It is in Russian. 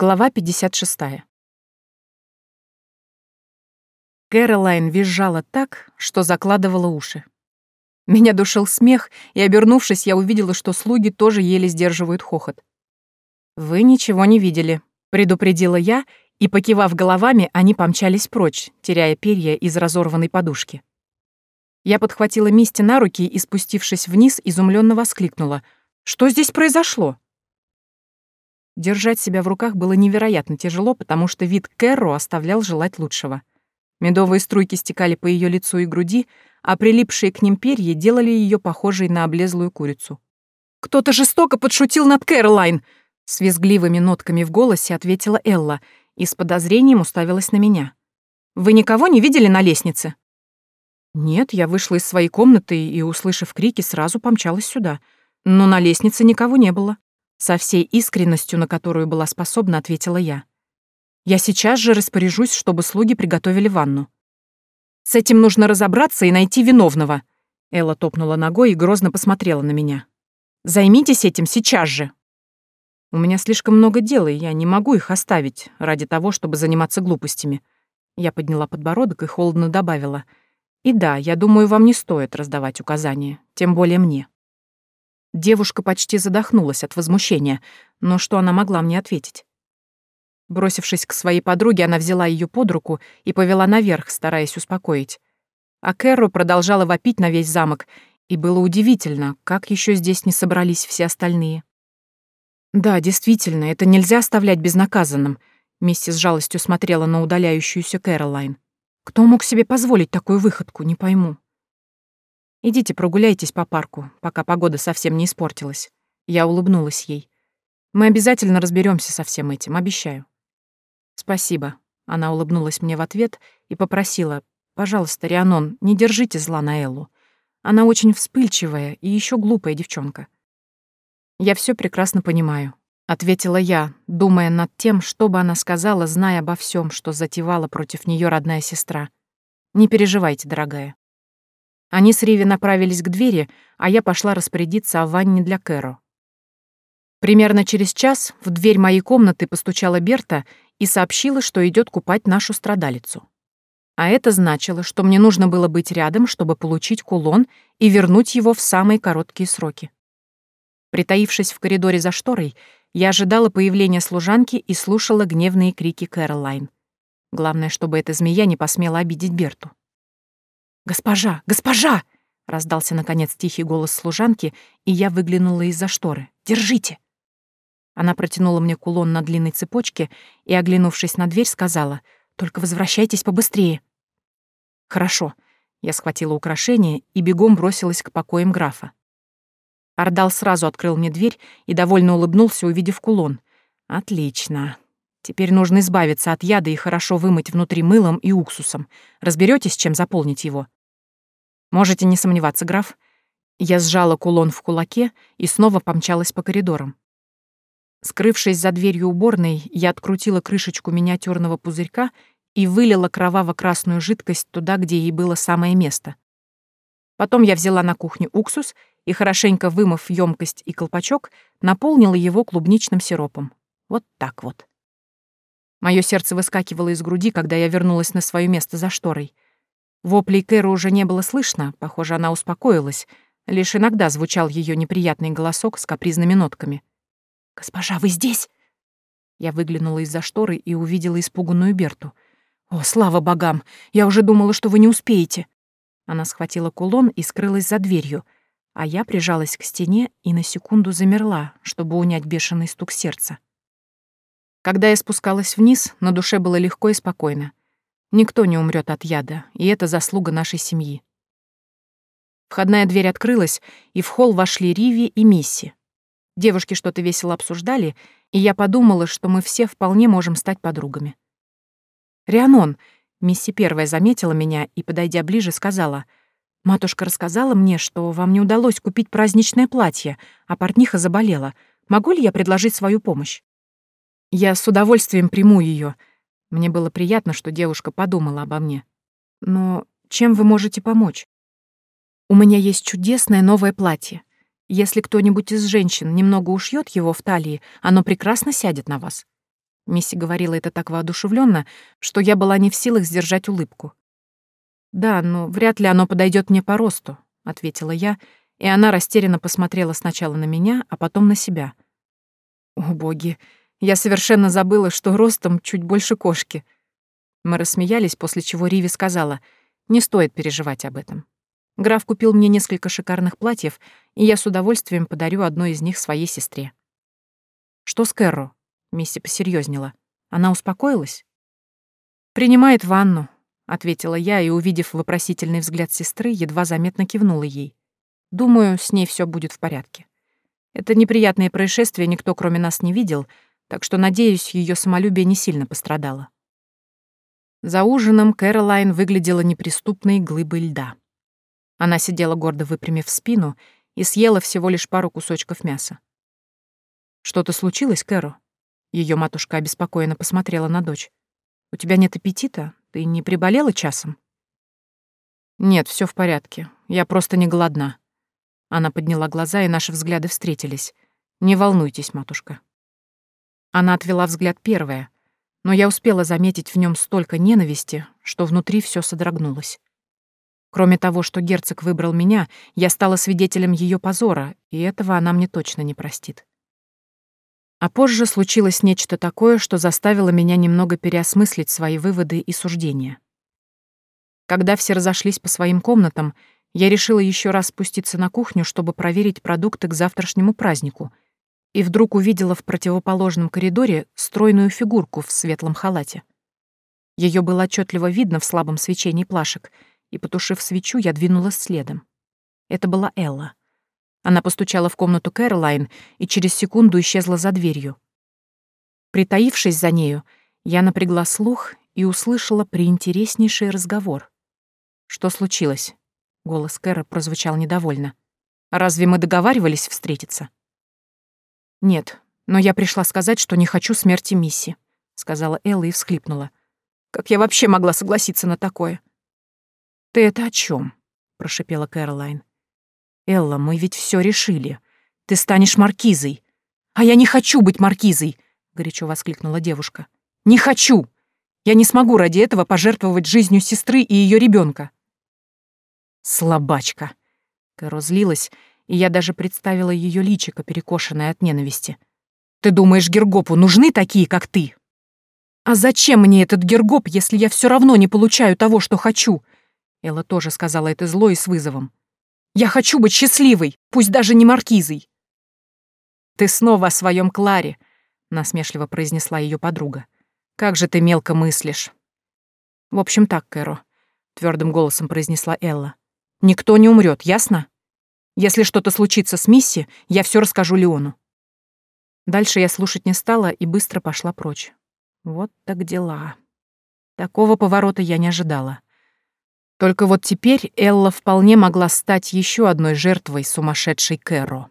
Глава 56. Кэролайн визжала так, что закладывала уши. Меня душил смех, и, обернувшись, я увидела, что слуги тоже еле сдерживают хохот. «Вы ничего не видели», — предупредила я, и, покивав головами, они помчались прочь, теряя перья из разорванной подушки. Я подхватила Мисти на руки и, спустившись вниз, изумленно воскликнула. «Что здесь произошло?» Держать себя в руках было невероятно тяжело, потому что вид Кэрро оставлял желать лучшего. Медовые струйки стекали по ее лицу и груди, а прилипшие к ним перья делали ее похожей на облезлую курицу. «Кто-то жестоко подшутил над Кэролайн!» С визгливыми нотками в голосе ответила Элла и с подозрением уставилась на меня. «Вы никого не видели на лестнице?» «Нет, я вышла из своей комнаты и, услышав крики, сразу помчалась сюда. Но на лестнице никого не было». Со всей искренностью, на которую была способна, ответила я. Я сейчас же распоряжусь, чтобы слуги приготовили ванну. С этим нужно разобраться и найти виновного. Элла топнула ногой и грозно посмотрела на меня. Займитесь этим сейчас же. У меня слишком много дел, и я не могу их оставить ради того, чтобы заниматься глупостями. Я подняла подбородок и холодно добавила. И да, я думаю, вам не стоит раздавать указания, тем более мне. Девушка почти задохнулась от возмущения, но что она могла мне ответить? Бросившись к своей подруге, она взяла ее под руку и повела наверх, стараясь успокоить. А Кэрро продолжала вопить на весь замок, и было удивительно, как еще здесь не собрались все остальные. «Да, действительно, это нельзя оставлять безнаказанным», — Мисси с жалостью смотрела на удаляющуюся Кэролайн. «Кто мог себе позволить такую выходку, не пойму». Идите прогуляйтесь по парку, пока погода совсем не испортилась. Я улыбнулась ей. Мы обязательно разберемся со всем этим, обещаю. Спасибо. Она улыбнулась мне в ответ и попросила, пожалуйста, Рианон, не держите зла на Эллу. Она очень вспыльчивая и еще глупая девчонка. Я все прекрасно понимаю, ответила я, думая над тем, что бы она сказала, зная обо всем, что затевала против нее родная сестра. Не переживайте, дорогая. Они с Риви направились к двери, а я пошла распорядиться о ванне для Кэро. Примерно через час в дверь моей комнаты постучала Берта и сообщила, что идет купать нашу страдалицу. А это значило, что мне нужно было быть рядом, чтобы получить кулон и вернуть его в самые короткие сроки. Притаившись в коридоре за шторой, я ожидала появления служанки и слушала гневные крики Кэролайн. Главное, чтобы эта змея не посмела обидеть Берту. «Госпожа! Госпожа!» — раздался, наконец, тихий голос служанки, и я выглянула из-за шторы. «Держите!» Она протянула мне кулон на длинной цепочке и, оглянувшись на дверь, сказала, «Только возвращайтесь побыстрее». «Хорошо». Я схватила украшение и бегом бросилась к покоям графа. Ардал сразу открыл мне дверь и довольно улыбнулся, увидев кулон. «Отлично. Теперь нужно избавиться от яда и хорошо вымыть внутри мылом и уксусом. Разберетесь, чем заполнить его?» Можете не сомневаться, граф. Я сжала кулон в кулаке и снова помчалась по коридорам. Скрывшись за дверью уборной, я открутила крышечку миниатюрного пузырька и вылила кроваво-красную жидкость туда, где ей было самое место. Потом я взяла на кухне уксус и, хорошенько вымыв емкость и колпачок, наполнила его клубничным сиропом. Вот так вот. Мое сердце выскакивало из груди, когда я вернулась на свое место за шторой — Воплей Кэру уже не было слышно, похоже, она успокоилась. Лишь иногда звучал ее неприятный голосок с капризными нотками. «Госпожа, вы здесь?» Я выглянула из-за шторы и увидела испуганную Берту. «О, слава богам! Я уже думала, что вы не успеете!» Она схватила кулон и скрылась за дверью, а я прижалась к стене и на секунду замерла, чтобы унять бешеный стук сердца. Когда я спускалась вниз, на душе было легко и спокойно. Никто не умрет от яда, и это заслуга нашей семьи. Входная дверь открылась, и в холл вошли Риви и Мисси. Девушки что-то весело обсуждали, и я подумала, что мы все вполне можем стать подругами. «Рианон», — Мисси первая заметила меня и, подойдя ближе, сказала, «Матушка рассказала мне, что вам не удалось купить праздничное платье, а портниха заболела. Могу ли я предложить свою помощь?» «Я с удовольствием приму ее, мне было приятно, что девушка подумала обо мне. Но чем вы можете помочь? У меня есть чудесное новое платье. Если кто-нибудь из женщин немного ушьет его в талии, оно прекрасно сядет на вас. Мисси говорила это так воодушевленно, что я была не в силах сдержать улыбку. «Да, но вряд ли оно подойдет мне по росту», — ответила я, и она растерянно посмотрела сначала на меня, а потом на себя. «О, боги, я совершенно забыла, что ростом чуть больше кошки». Мы рассмеялись, после чего Риви сказала, «Не стоит переживать об этом. Граф купил мне несколько шикарных платьев, и я с удовольствием подарю одно из них своей сестре». «Что с Кэрро?» Мисси посерьезнела. Она успокоилась? «Принимает ванну», — ответила я и, увидев вопросительный взгляд сестры, едва заметно кивнула ей. «Думаю, с ней все будет в порядке. Это неприятное происшествие никто, кроме нас, не видел, так что, надеюсь, ее самолюбие не сильно пострадало». За ужином Кэролайн выглядела неприступной глыбой льда. Она сидела гордо выпрямив спину и съела всего лишь пару кусочков мяса. «Что-то случилось, Кэро?» Ее матушка обеспокоенно посмотрела на дочь. «У тебя нет аппетита? Ты не приболела часом?» «Нет, все в порядке. Я просто не голодна». Она подняла глаза, и наши взгляды встретились. «Не волнуйтесь, матушка». Она отвела взгляд первая, но я успела заметить в нем столько ненависти, что внутри все содрогнулось. Кроме того, что герцог выбрал меня, я стала свидетелем ее позора, и этого она мне точно не простит. А позже случилось нечто такое, что заставило меня немного переосмыслить свои выводы и суждения. Когда все разошлись по своим комнатам, я решила еще раз спуститься на кухню, чтобы проверить продукты к завтрашнему празднику, и вдруг увидела в противоположном коридоре стройную фигурку в светлом халате. Ее было отчетливо видно в слабом свечении плашек, и, потушив свечу, я двинулась следом. Это была Элла. Она постучала в комнату Кэролайн и через секунду исчезла за дверью. Притаившись за нею, я напрягла слух и услышала приинтереснейший разговор. «Что случилось?» — голос Кэра прозвучал недовольно. «Разве мы договаривались встретиться?» «Нет, но я пришла сказать, что не хочу смерти Мисси», — сказала Элла и всхлипнула. «Как я вообще могла согласиться на такое?» «Ты это о чем? прошипела Кэролайн. «Элла, мы ведь все решили. Ты станешь маркизой». «А я не хочу быть маркизой!» — горячо воскликнула девушка. «Не хочу! Я не смогу ради этого пожертвовать жизнью сестры и ее ребенка. «Слабачка!» Кэро злилась, и я даже представила ее личико, перекошенное от ненависти. «Ты думаешь, Гергопу нужны такие, как ты?» «А зачем мне этот Гергоп, если я все равно не получаю того, что хочу?» Элла тоже сказала это зло и с вызовом. Я хочу быть счастливой, пусть даже не маркизой. Ты снова о своем Кларе, насмешливо произнесла ее подруга. Как же ты мелко мыслишь. В общем так, Кэро, твердым голосом произнесла Элла. Никто не умрет, ясно? Если что-то случится с Мисси, я все расскажу Леону. Дальше я слушать не стала и быстро пошла прочь. Вот так дела. Такого поворота я не ожидала. Только вот теперь Элла вполне могла стать еще одной жертвой сумасшедшей Кэро.